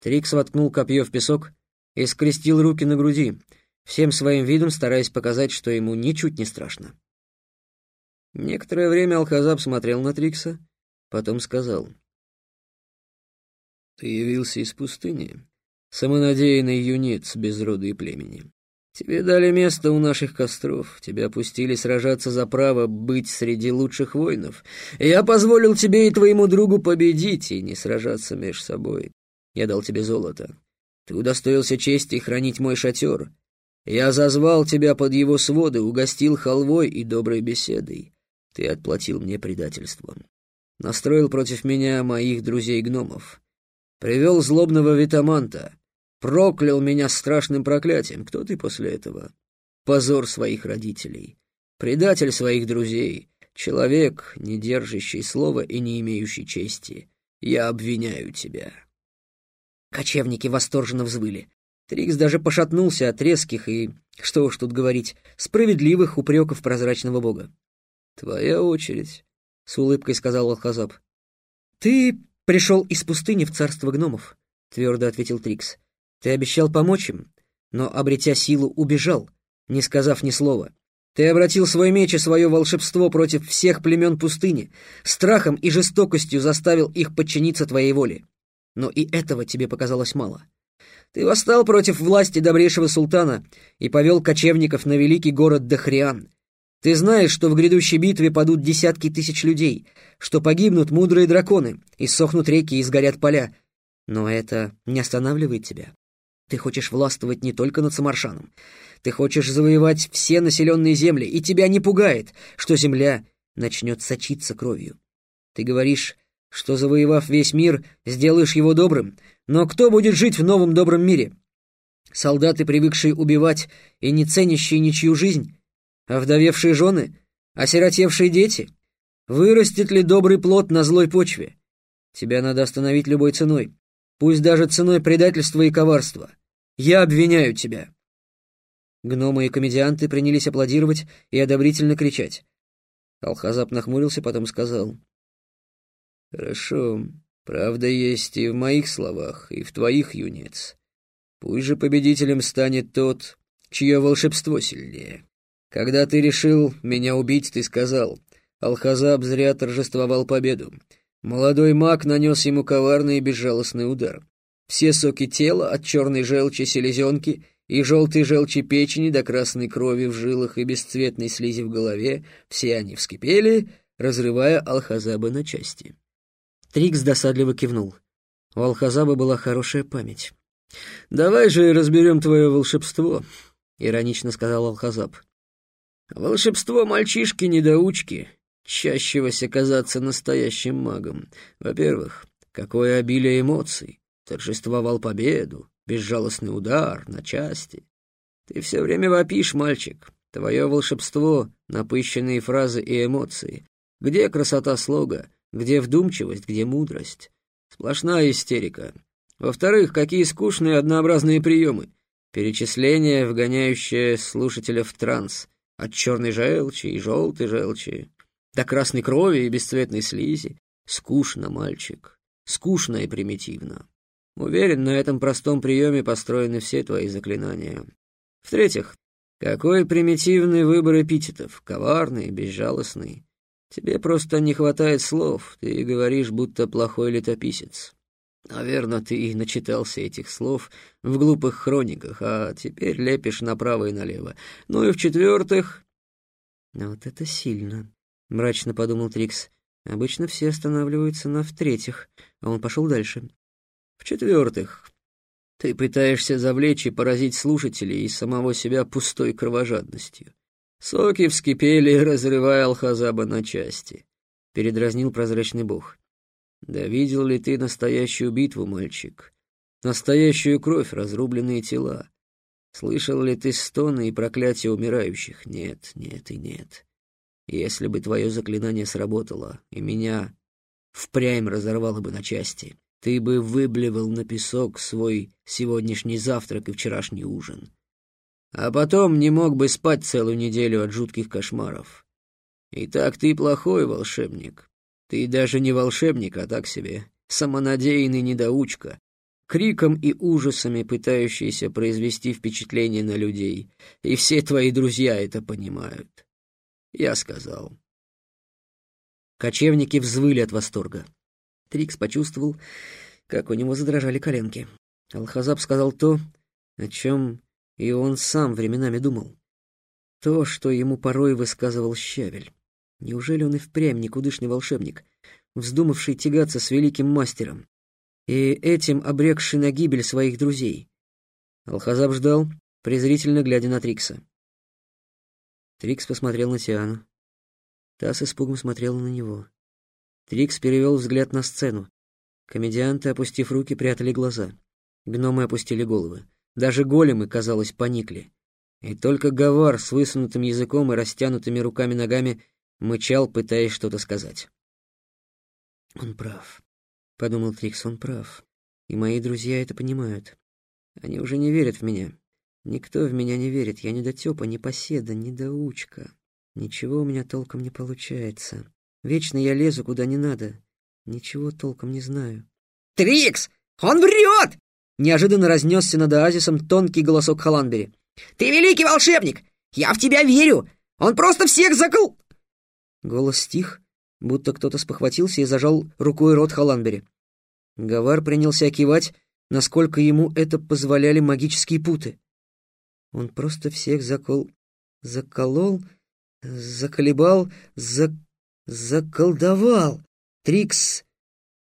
Трикс воткнул копье в песок и скрестил руки на груди, всем своим видом стараясь показать, что ему ничуть не страшно. Некоторое время Алхазаб смотрел на Трикса, потом сказал. «Ты явился из пустыни, самонадеянный юнец без рода и племени. Тебе дали место у наших костров, тебя пустили сражаться за право быть среди лучших воинов. Я позволил тебе и твоему другу победить и не сражаться между собой. Я дал тебе золото. Ты удостоился чести хранить мой шатер. Я зазвал тебя под его своды, угостил халвой и доброй беседой. Ты отплатил мне предательством. Настроил против меня моих друзей-гномов. Привел злобного витаманта. Проклял меня страшным проклятием. Кто ты после этого? Позор своих родителей. Предатель своих друзей. Человек, не держащий слова и не имеющий чести. Я обвиняю тебя. Кочевники восторженно взвыли. Трикс даже пошатнулся от резких и, что уж тут говорить, справедливых упреков прозрачного бога. «Твоя очередь», — с улыбкой сказал Алхазаб. «Ты пришел из пустыни в царство гномов», — твердо ответил Трикс. «Ты обещал помочь им, но, обретя силу, убежал, не сказав ни слова. Ты обратил свой меч и свое волшебство против всех племен пустыни, страхом и жестокостью заставил их подчиниться твоей воле. Но и этого тебе показалось мало. Ты восстал против власти добрейшего султана и повел кочевников на великий город Дахриан. Ты знаешь, что в грядущей битве падут десятки тысяч людей, что погибнут мудрые драконы, и сохнут реки и сгорят поля. Но это не останавливает тебя. Ты хочешь властвовать не только над Самаршаном. Ты хочешь завоевать все населенные земли, и тебя не пугает, что земля начнет сочиться кровью. Ты говоришь, что, завоевав весь мир, сделаешь его добрым. Но кто будет жить в новом добром мире? Солдаты, привыкшие убивать и не ценящие ничью жизнь? Овдовевшие жены? Осиротевшие дети? Вырастет ли добрый плод на злой почве? Тебя надо остановить любой ценой, пусть даже ценой предательства и коварства. Я обвиняю тебя. Гномы и комедианты принялись аплодировать и одобрительно кричать. Алхазап нахмурился, потом сказал. «Хорошо. Правда есть и в моих словах, и в твоих, юнец. Пусть же победителем станет тот, чье волшебство сильнее. Когда ты решил меня убить, ты сказал, Алхазаб зря торжествовал победу. Молодой маг нанес ему коварный и безжалостный удар. Все соки тела, от черной желчи селезенки и желтой желчи печени до красной крови в жилах и бесцветной слизи в голове, все они вскипели, разрывая Алхазаба на части. Трикс досадливо кивнул. У Алхазаба была хорошая память. «Давай же разберем твое волшебство», — иронично сказал Алхазаб. «Волшебство мальчишки-недоучки, чащегося казаться настоящим магом. Во-первых, какое обилие эмоций. Торжествовал победу, безжалостный удар на части. Ты все время вопишь, мальчик. Твое волшебство — напыщенные фразы и эмоции. Где красота слога? Где вдумчивость, где мудрость? Сплошная истерика. Во-вторых, какие скучные однообразные приемы. Перечисление, вгоняющее слушателя в транс. От черной желчи и желтой желчи до красной крови и бесцветной слизи. Скучно, мальчик. Скучно и примитивно. Уверен, на этом простом приеме построены все твои заклинания. В-третьих, какой примитивный выбор эпитетов. Коварный, безжалостный. Тебе просто не хватает слов, ты говоришь, будто плохой летописец. Наверное, ты и начитался этих слов в глупых хрониках, а теперь лепишь направо и налево. Ну и в-четвертых... Вот это сильно, — мрачно подумал Трикс. Обычно все останавливаются на в-третьих, а он пошел дальше. В-четвертых, ты пытаешься завлечь и поразить слушателей и самого себя пустой кровожадностью. Соки вскипели, разрывая Алхазаба на части. Передразнил прозрачный бог. Да видел ли ты настоящую битву, мальчик? Настоящую кровь, разрубленные тела. Слышал ли ты стоны и проклятия умирающих? Нет, нет и нет. Если бы твое заклинание сработало, и меня впрямь разорвало бы на части, ты бы выблевал на песок свой сегодняшний завтрак и вчерашний ужин. А потом не мог бы спать целую неделю от жутких кошмаров. Итак, ты плохой волшебник. Ты даже не волшебник, а так себе самонадеянный недоучка. криком и ужасами пытающийся произвести впечатление на людей, и все твои друзья это понимают. Я сказал. Кочевники взвыли от восторга. Трикс почувствовал, как у него задрожали коленки. Алхазаб сказал то, о чем и он сам временами думал. То, что ему порой высказывал Щавель. Неужели он и впрямь никудышный волшебник, вздумавший тягаться с великим мастером, и этим обрекший на гибель своих друзей? Алхазаб ждал, презрительно глядя на Трикса. Трикс посмотрел на Тиану. Та с испугом смотрела на него. Трикс перевел взгляд на сцену. Комедианты, опустив руки, прятали глаза. Гномы опустили головы. Даже големы, казалось, поникли. И только Гавар с высунутым языком и растянутыми руками-ногами мычал, пытаясь что-то сказать. «Он прав», — подумал Трикс, — «он прав. И мои друзья это понимают. Они уже не верят в меня. Никто в меня не верит. Я не дотёпа, не поседа, не доучка. Ничего у меня толком не получается. Вечно я лезу куда не надо. Ничего толком не знаю. «Трикс! Он врет!» Неожиданно разнесся над оазисом тонкий голосок Халанбери. «Ты великий волшебник! Я в тебя верю! Он просто всех закол...» Голос стих, будто кто-то спохватился и зажал рукой рот Халанбери. Гавар принялся кивать, насколько ему это позволяли магические путы. Он просто всех закол... заколол, заколебал, зак... заколдовал. Трикс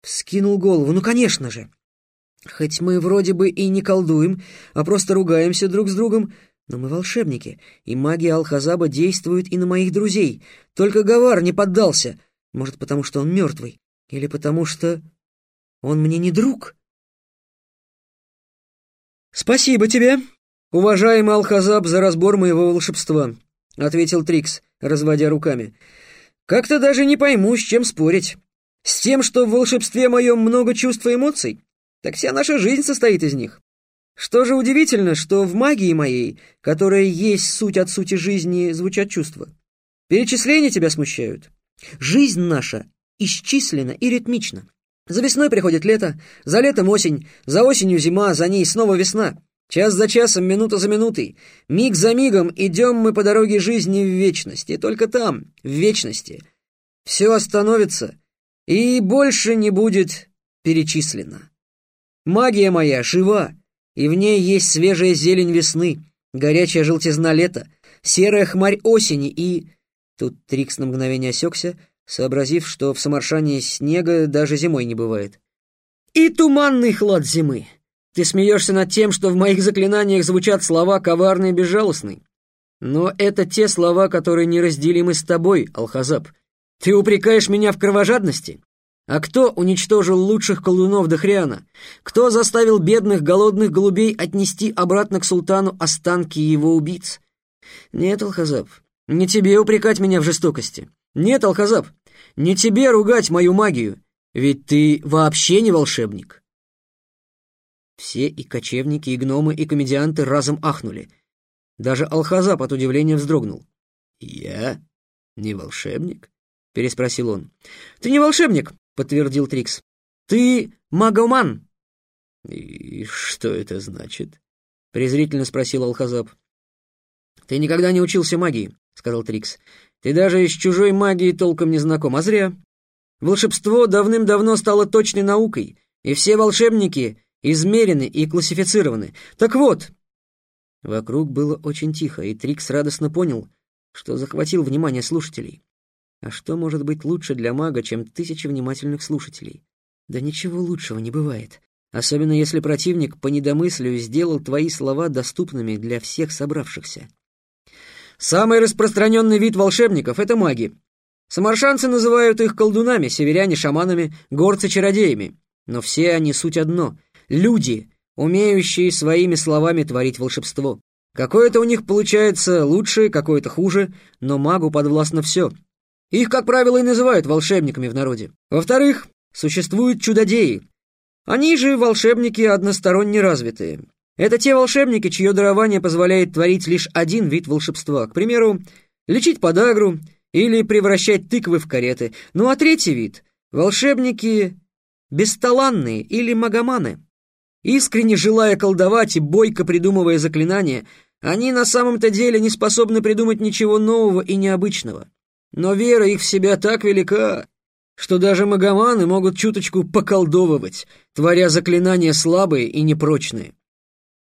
вскинул голову. Ну, конечно же. Хоть мы вроде бы и не колдуем, а просто ругаемся друг с другом, но мы волшебники, и магия Алхазаба действует и на моих друзей. Только Гавар не поддался. Может, потому что он мертвый, или потому что он мне не друг? «Спасибо тебе, уважаемый Алхазаб, за разбор моего волшебства», — ответил Трикс, разводя руками. «Как-то даже не пойму, с чем спорить. С тем, что в волшебстве моем много чувств и эмоций? Так вся наша жизнь состоит из них. Что же удивительно, что в магии моей, которая есть суть от сути жизни, звучат чувства. Перечисления тебя смущают. Жизнь наша исчислена и ритмична. За весной приходит лето, за летом осень, за осенью зима, за ней снова весна. Час за часом, минута за минутой, миг за мигом идем мы по дороге жизни в вечность, и только там, в вечности, все остановится и больше не будет перечислено. Магия моя жива, и в ней есть свежая зелень весны, горячая желтизна лета, серая хмарь осени и... Тут Трикс на мгновение осекся, сообразив, что в Самаршане снега даже зимой не бывает. И туманный хлад зимы. Ты смеешься над тем, что в моих заклинаниях звучат слова коварный и безжалостный. Но это те слова, которые неразделимы с тобой, Алхазаб. Ты упрекаешь меня в кровожадности? А кто уничтожил лучших колдунов Дохриана? Кто заставил бедных голодных голубей отнести обратно к султану останки его убийц? Нет, Алхазаб, не тебе упрекать меня в жестокости. Нет, Алхазаб, не тебе ругать мою магию, ведь ты вообще не волшебник. Все и кочевники, и гномы, и комедианты разом ахнули. Даже Алхазаб от удивления вздрогнул. «Я не волшебник?» — переспросил он. «Ты не волшебник», — подтвердил Трикс. «Ты магоман!» «И что это значит?» — презрительно спросил Алхазаб. «Ты никогда не учился магии», — сказал Трикс. «Ты даже с чужой магией толком не знаком, а зря. Волшебство давным-давно стало точной наукой, и все волшебники измерены и классифицированы. Так вот...» Вокруг было очень тихо, и Трикс радостно понял, что захватил внимание слушателей. А что может быть лучше для мага, чем тысячи внимательных слушателей? Да ничего лучшего не бывает. Особенно если противник по недомыслию сделал твои слова доступными для всех собравшихся. Самый распространенный вид волшебников — это маги. Самаршанцы называют их колдунами, северяне — шаманами, горцы — чародеями. Но все они суть одно — люди, умеющие своими словами творить волшебство. Какое-то у них получается лучше, какое-то хуже, но магу подвластно все. Их, как правило, и называют волшебниками в народе. Во-вторых, существуют чудодеи. Они же волшебники односторонне развитые. Это те волшебники, чье дарование позволяет творить лишь один вид волшебства. К примеру, лечить подагру или превращать тыквы в кареты. Ну а третий вид — волшебники бесталанные или магоманы. Искренне желая колдовать и бойко придумывая заклинания, они на самом-то деле не способны придумать ничего нового и необычного. Но вера их в себя так велика, что даже магоманы могут чуточку поколдовывать, творя заклинания слабые и непрочные.